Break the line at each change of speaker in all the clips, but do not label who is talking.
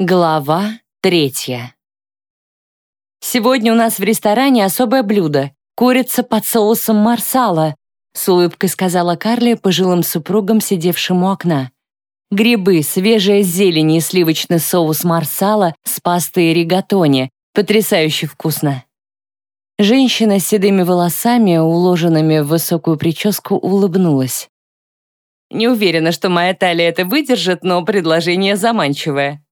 Глава третья. «Сегодня у нас в ресторане особое блюдо — курица под соусом марсала», с улыбкой сказала Карли пожилым супругам, сидевшим у окна. «Грибы, свежая зелень и сливочный соус марсала с пастой ригатони. Потрясающе вкусно». Женщина с седыми волосами, уложенными в высокую прическу, улыбнулась. «Не уверена, что моя талия это выдержит, но предложение заманчивое»,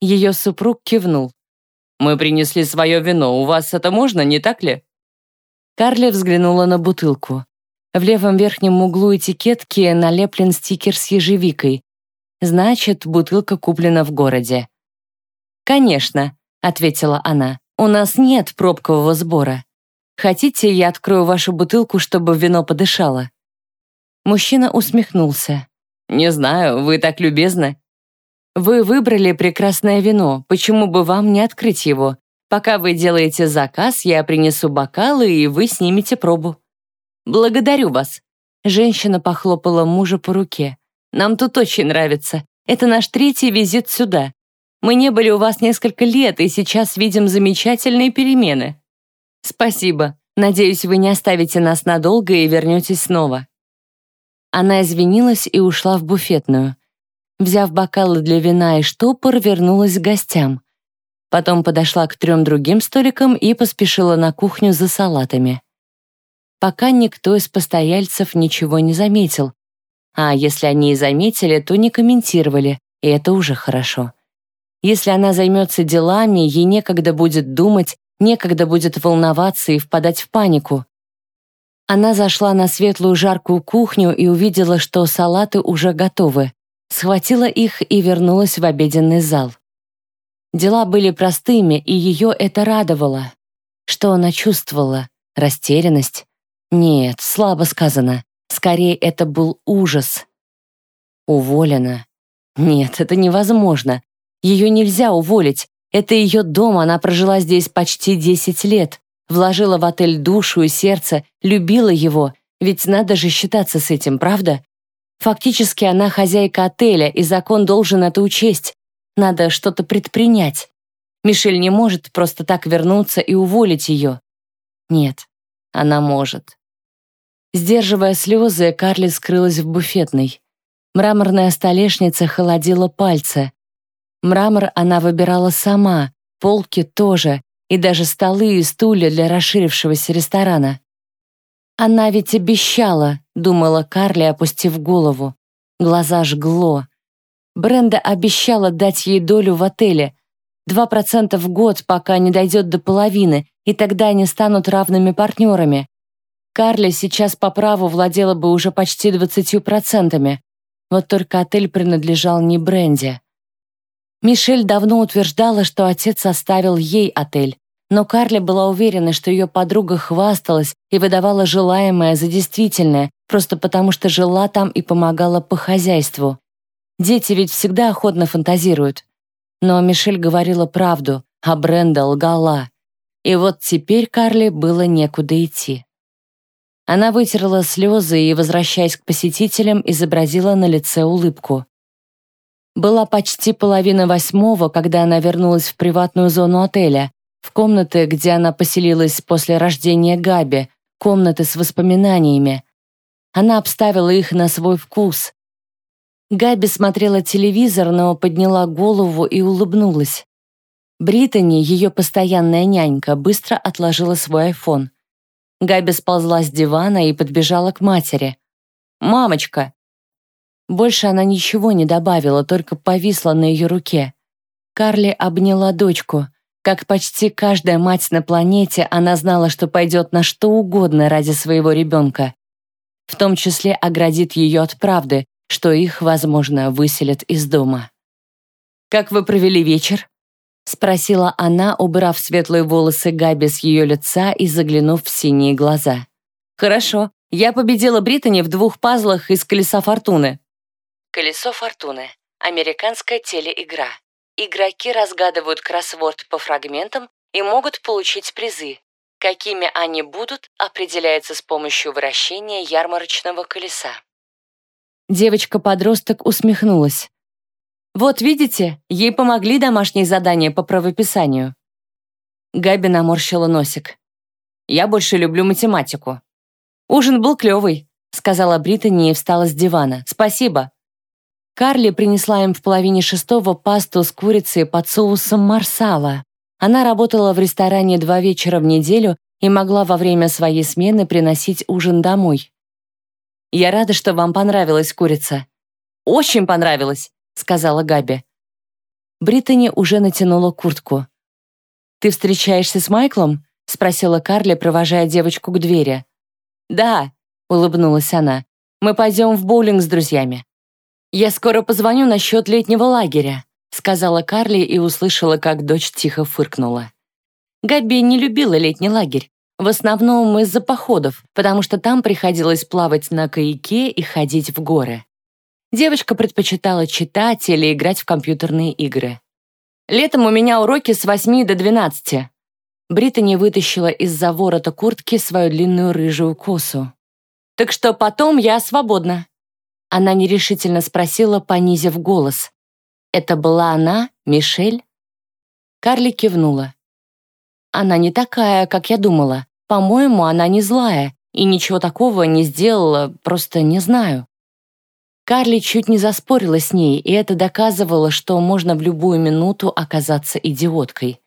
ее супруг кивнул. «Мы принесли свое вино, у вас это можно, не так ли?» Карли взглянула на бутылку. В левом верхнем углу этикетки налеплен стикер с ежевикой. Значит, бутылка куплена в городе. «Конечно», — ответила она, — «у нас нет пробкового сбора. Хотите, я открою вашу бутылку, чтобы вино подышало?» Мужчина усмехнулся. «Не знаю, вы так любезны. Вы выбрали прекрасное вино, почему бы вам не открыть его? Пока вы делаете заказ, я принесу бокалы, и вы снимете пробу. Благодарю вас. Женщина похлопала мужа по руке. Нам тут очень нравится. Это наш третий визит сюда. Мы не были у вас несколько лет, и сейчас видим замечательные перемены. Спасибо. Надеюсь, вы не оставите нас надолго и вернетесь снова. Она извинилась и ушла в буфетную. Взяв бокалы для вина и штопор, вернулась к гостям. Потом подошла к трем другим столикам и поспешила на кухню за салатами. Пока никто из постояльцев ничего не заметил. А если они и заметили, то не комментировали, и это уже хорошо. Если она займется делами, ей некогда будет думать, некогда будет волноваться и впадать в панику. Она зашла на светлую жаркую кухню и увидела, что салаты уже готовы схватила их и вернулась в обеденный зал. Дела были простыми, и ее это радовало. Что она чувствовала? Растерянность? Нет, слабо сказано. Скорее, это был ужас. Уволена? Нет, это невозможно. Ее нельзя уволить. Это ее дом, она прожила здесь почти 10 лет. Вложила в отель душу и сердце, любила его. Ведь надо же считаться с этим, правда? Фактически она хозяйка отеля, и закон должен это учесть. Надо что-то предпринять. Мишель не может просто так вернуться и уволить ее. Нет, она может. Сдерживая слезы, Карли скрылась в буфетной. Мраморная столешница холодила пальцы. Мрамор она выбирала сама, полки тоже, и даже столы и стулья для расширившегося ресторана. «Она ведь обещала», — думала Карли, опустив голову. Глаза жгло. Бренда обещала дать ей долю в отеле. Два процента в год, пока не дойдет до половины, и тогда они станут равными партнерами. Карли сейчас по праву владела бы уже почти двадцатью процентами. Вот только отель принадлежал не Бренде. Мишель давно утверждала, что отец оставил ей отель, но Карли была уверена, что ее подруга хвасталась и выдавала желаемое за действительное, просто потому что жила там и помогала по хозяйству. Дети ведь всегда охотно фантазируют. Но Мишель говорила правду, а Бренда лгала. И вот теперь Карли было некуда идти. Она вытерла слезы и, возвращаясь к посетителям, изобразила на лице улыбку. Была почти половина восьмого, когда она вернулась в приватную зону отеля, в комнаты, где она поселилась после рождения Габи, комнаты с воспоминаниями. Она обставила их на свой вкус. Габи смотрела телевизор, но подняла голову и улыбнулась. Британи, ее постоянная нянька, быстро отложила свой айфон. Габи сползла с дивана и подбежала к матери. «Мамочка!» Больше она ничего не добавила, только повисла на ее руке. Карли обняла дочку — как почти каждая мать на планете, она знала, что пойдет на что угодно ради своего ребенка. В том числе оградит ее от правды, что их, возможно, выселят из дома. «Как вы провели вечер?» — спросила она, убрав светлые волосы Габи с ее лица и заглянув в синие глаза. «Хорошо. Я победила Британи в двух пазлах из «Колеса фортуны». «Колесо фортуны» — американская телеигра. Игроки разгадывают кроссворд по фрагментам и могут получить призы. Какими они будут, определяется с помощью вращения ярмарочного колеса. Девочка-подросток усмехнулась. Вот видите, ей помогли домашние задания по правописанию. Габи наморщила носик. Я больше люблю математику. Ужин был клевый, сказала Британи и встала с дивана. Спасибо. Карли принесла им в половине шестого пасту с курицей под соусом марсала. Она работала в ресторане два вечера в неделю и могла во время своей смены приносить ужин домой. «Я рада, что вам понравилась курица». «Очень понравилась», — сказала Габи. Британи уже натянула куртку. «Ты встречаешься с Майклом?» — спросила Карли, провожая девочку к двери. «Да», — улыбнулась она. «Мы пойдем в боулинг с друзьями». «Я скоро позвоню насчет летнего лагеря», — сказала Карли и услышала, как дочь тихо фыркнула. Габи не любила летний лагерь. В основном из-за походов, потому что там приходилось плавать на каяке и ходить в горы. Девочка предпочитала читать или играть в компьютерные игры. «Летом у меня уроки с 8 до 12». Британи вытащила из-за ворота куртки свою длинную рыжую косу. «Так что потом я свободна». Она нерешительно спросила, понизив голос. «Это была она, Мишель?» Карли кивнула. «Она не такая, как я думала. По-моему, она не злая и ничего такого не сделала, просто не знаю». Карли чуть не заспорила с ней, и это доказывало, что можно в любую минуту оказаться идиоткой.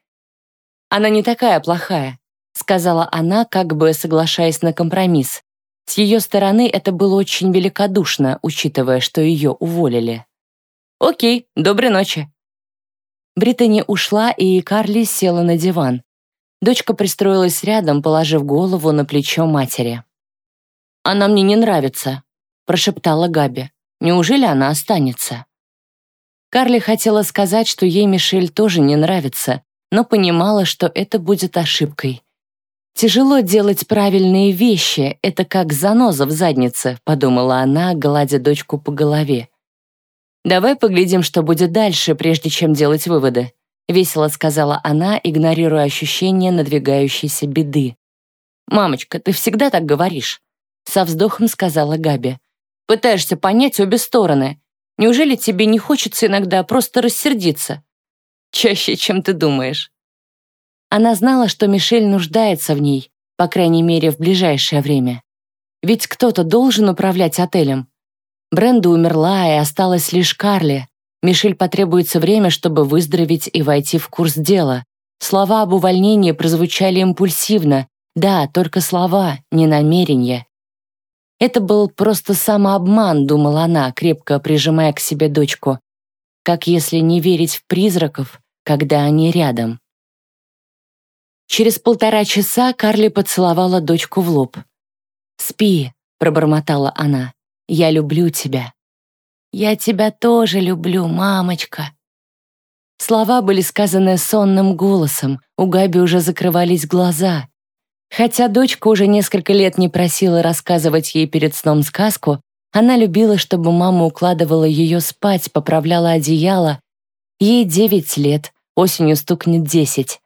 «Она не такая плохая», — сказала она, как бы соглашаясь на компромисс. С ее стороны это было очень великодушно, учитывая, что ее уволили. «Окей, доброй ночи». Британи ушла, и Карли села на диван. Дочка пристроилась рядом, положив голову на плечо матери. «Она мне не нравится», — прошептала Габи. «Неужели она останется?» Карли хотела сказать, что ей Мишель тоже не нравится, но понимала, что это будет ошибкой. «Тяжело делать правильные вещи, это как заноза в заднице», подумала она, гладя дочку по голове. «Давай поглядим, что будет дальше, прежде чем делать выводы», весело сказала она, игнорируя ощущение надвигающейся беды. «Мамочка, ты всегда так говоришь», со вздохом сказала Габи. «Пытаешься понять обе стороны. Неужели тебе не хочется иногда просто рассердиться?» «Чаще, чем ты думаешь». Она знала, что Мишель нуждается в ней, по крайней мере, в ближайшее время. Ведь кто-то должен управлять отелем. Бренда умерла, и осталась лишь Карли. Мишель потребуется время, чтобы выздороветь и войти в курс дела. Слова об увольнении прозвучали импульсивно. Да, только слова, не намерения. Это был просто самообман, думала она, крепко прижимая к себе дочку. Как если не верить в призраков, когда они рядом. Через полтора часа Карли поцеловала дочку в лоб. «Спи», — пробормотала она, — «я люблю тебя». «Я тебя тоже люблю, мамочка». Слова были сказаны сонным голосом, у Габи уже закрывались глаза. Хотя дочка уже несколько лет не просила рассказывать ей перед сном сказку, она любила, чтобы мама укладывала ее спать, поправляла одеяло. Ей девять лет, осенью стукнет десять.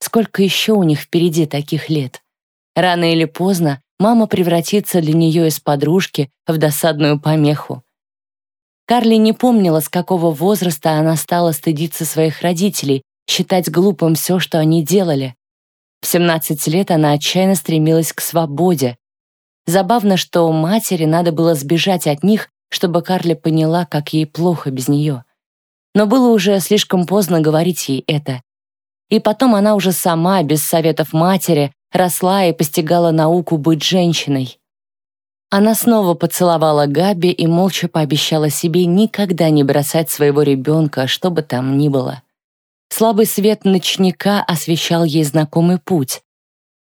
Сколько еще у них впереди таких лет? Рано или поздно мама превратится для нее из подружки в досадную помеху. Карли не помнила, с какого возраста она стала стыдиться своих родителей, считать глупым все, что они делали. В 17 лет она отчаянно стремилась к свободе. Забавно, что матери надо было сбежать от них, чтобы Карли поняла, как ей плохо без нее. Но было уже слишком поздно говорить ей это. И потом она уже сама, без советов матери, росла и постигала науку быть женщиной. Она снова поцеловала Габи и молча пообещала себе никогда не бросать своего ребенка, что бы там ни было. Слабый свет ночника освещал ей знакомый путь.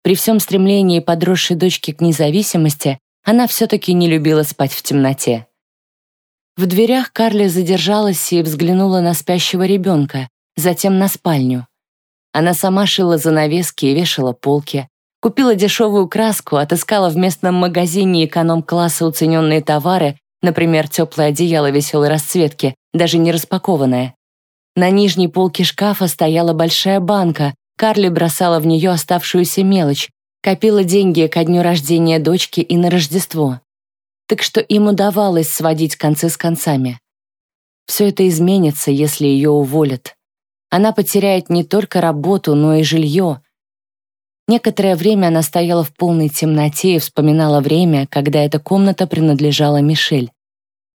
При всем стремлении подросшей дочки к независимости она все-таки не любила спать в темноте. В дверях Карли задержалась и взглянула на спящего ребенка, затем на спальню. Она сама шила занавески и вешала полки. Купила дешевую краску, отыскала в местном магазине эконом-класса уцененные товары, например, теплое одеяло веселой расцветки, даже не распакованное. На нижней полке шкафа стояла большая банка, Карли бросала в нее оставшуюся мелочь, копила деньги ко дню рождения дочки и на Рождество. Так что им удавалось сводить концы с концами. Все это изменится, если ее уволят. Она потеряет не только работу, но и жилье. Некоторое время она стояла в полной темноте и вспоминала время, когда эта комната принадлежала Мишель.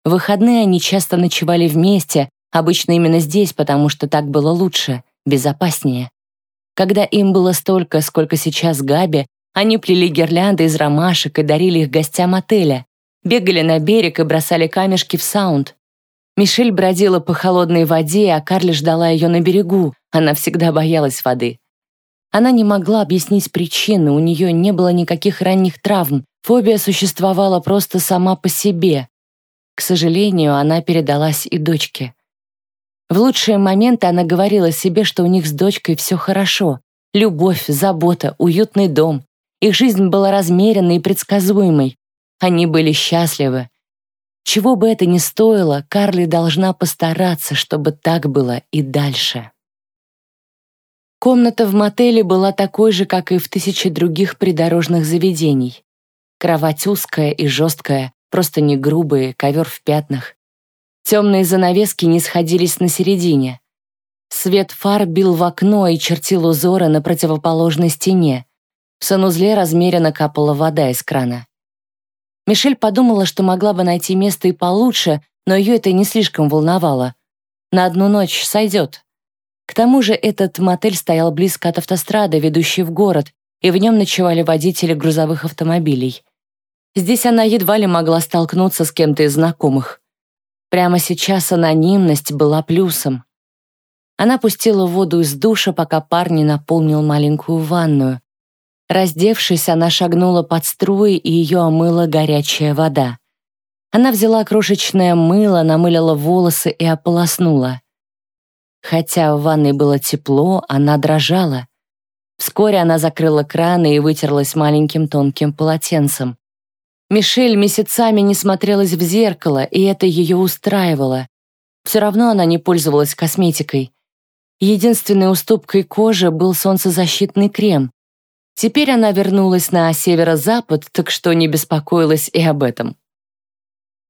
В выходные они часто ночевали вместе, обычно именно здесь, потому что так было лучше, безопаснее. Когда им было столько, сколько сейчас Габи, они плели гирлянды из ромашек и дарили их гостям отеля, бегали на берег и бросали камешки в саунд. Мишель бродила по холодной воде, а Карли ждала ее на берегу. Она всегда боялась воды. Она не могла объяснить причины, у нее не было никаких ранних травм. Фобия существовала просто сама по себе. К сожалению, она передалась и дочке. В лучшие моменты она говорила себе, что у них с дочкой все хорошо. Любовь, забота, уютный дом. Их жизнь была размеренной и предсказуемой. Они были счастливы. Чего бы это ни стоило, Карли должна постараться, чтобы так было и дальше. Комната в мотеле была такой же, как и в тысяче других придорожных заведений. Кровать узкая и жесткая, просто не грубые, ковер в пятнах. Темные занавески не сходились на середине. Свет фар бил в окно и чертил узоры на противоположной стене. В санузле размеренно капала вода из крана. Мишель подумала, что могла бы найти место и получше, но ее это не слишком волновало. На одну ночь сойдет. К тому же этот мотель стоял близко от автострады, ведущей в город, и в нем ночевали водители грузовых автомобилей. Здесь она едва ли могла столкнуться с кем-то из знакомых. Прямо сейчас анонимность была плюсом. Она пустила воду из душа, пока парень наполнил маленькую ванную. Раздевшись, она шагнула под струи, и ее омыла горячая вода. Она взяла крошечное мыло, намылила волосы и ополоснула. Хотя в ванной было тепло, она дрожала. Вскоре она закрыла краны и вытерлась маленьким тонким полотенцем. Мишель месяцами не смотрелась в зеркало, и это ее устраивало. Все равно она не пользовалась косметикой. Единственной уступкой кожи был солнцезащитный крем. Теперь она вернулась на северо-запад, так что не беспокоилась и об этом.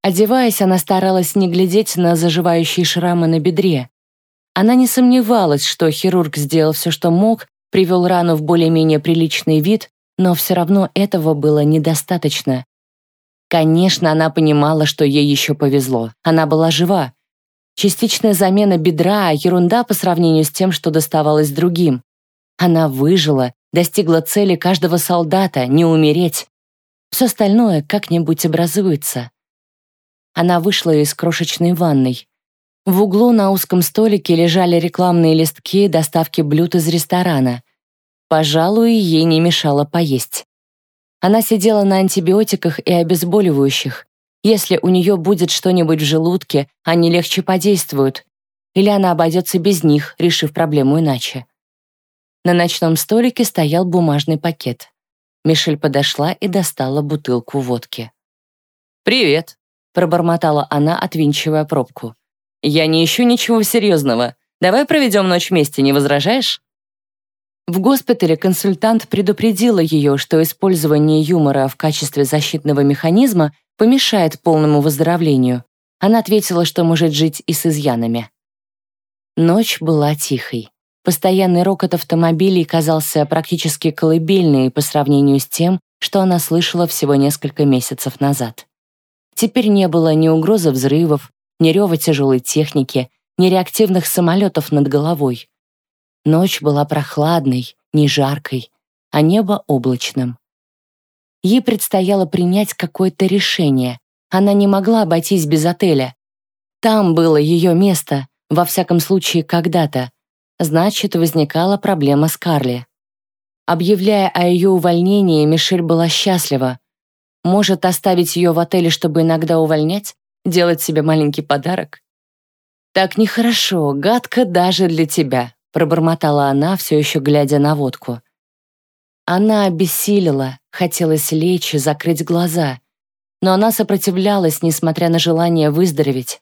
Одеваясь, она старалась не глядеть на заживающие шрамы на бедре. Она не сомневалась, что хирург сделал все, что мог, привел рану в более-менее приличный вид, но все равно этого было недостаточно. Конечно, она понимала, что ей еще повезло. Она была жива. Частичная замена бедра — ерунда по сравнению с тем, что доставалось другим. Она выжила, достигла цели каждого солдата — не умереть. Все остальное как-нибудь образуется. Она вышла из крошечной ванной. В углу на узком столике лежали рекламные листки доставки блюд из ресторана. Пожалуй, ей не мешало поесть. Она сидела на антибиотиках и обезболивающих. Если у нее будет что-нибудь в желудке, они легче подействуют. Или она обойдется без них, решив проблему иначе. На ночном столике стоял бумажный пакет. Мишель подошла и достала бутылку водки.
«Привет», — пробормотала она, отвинчивая пробку. «Я не ищу ничего серьезного. Давай проведем ночь вместе, не возражаешь?»
В госпитале консультант предупредила ее, что использование юмора в качестве защитного механизма помешает полному выздоровлению. Она ответила, что может жить и с изъянами. Ночь была тихой. Постоянный рокот автомобилей казался практически колыбельной по сравнению с тем, что она слышала всего несколько месяцев назад. Теперь не было ни угрозы взрывов, ни рева тяжелой техники, ни реактивных самолетов над головой. Ночь была прохладной, не жаркой, а небо облачным. Ей предстояло принять какое-то решение. Она не могла обойтись без отеля. Там было ее место, во всяком случае, когда-то, значит, возникала проблема с Карли. Объявляя о ее увольнении, Мишель была счастлива. Может, оставить ее в отеле, чтобы иногда увольнять? Делать себе маленький подарок? «Так нехорошо, гадко даже для тебя», пробормотала она, все еще глядя на водку. Она обессилила, хотелось лечь и закрыть глаза, но она сопротивлялась, несмотря на желание выздороветь.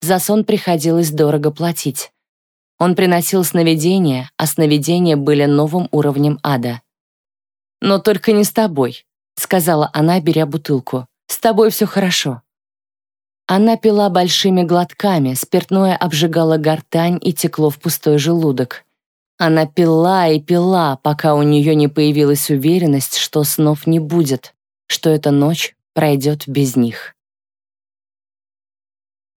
За сон приходилось дорого платить. Он приносил сновидения, а сновидения были новым уровнем ада. «Но только не с тобой», — сказала она, беря бутылку. «С тобой все хорошо». Она пила большими глотками, спиртное обжигало гортань и текло в пустой желудок. Она пила и пила, пока у нее не появилась уверенность, что снов не будет, что эта ночь пройдет без них.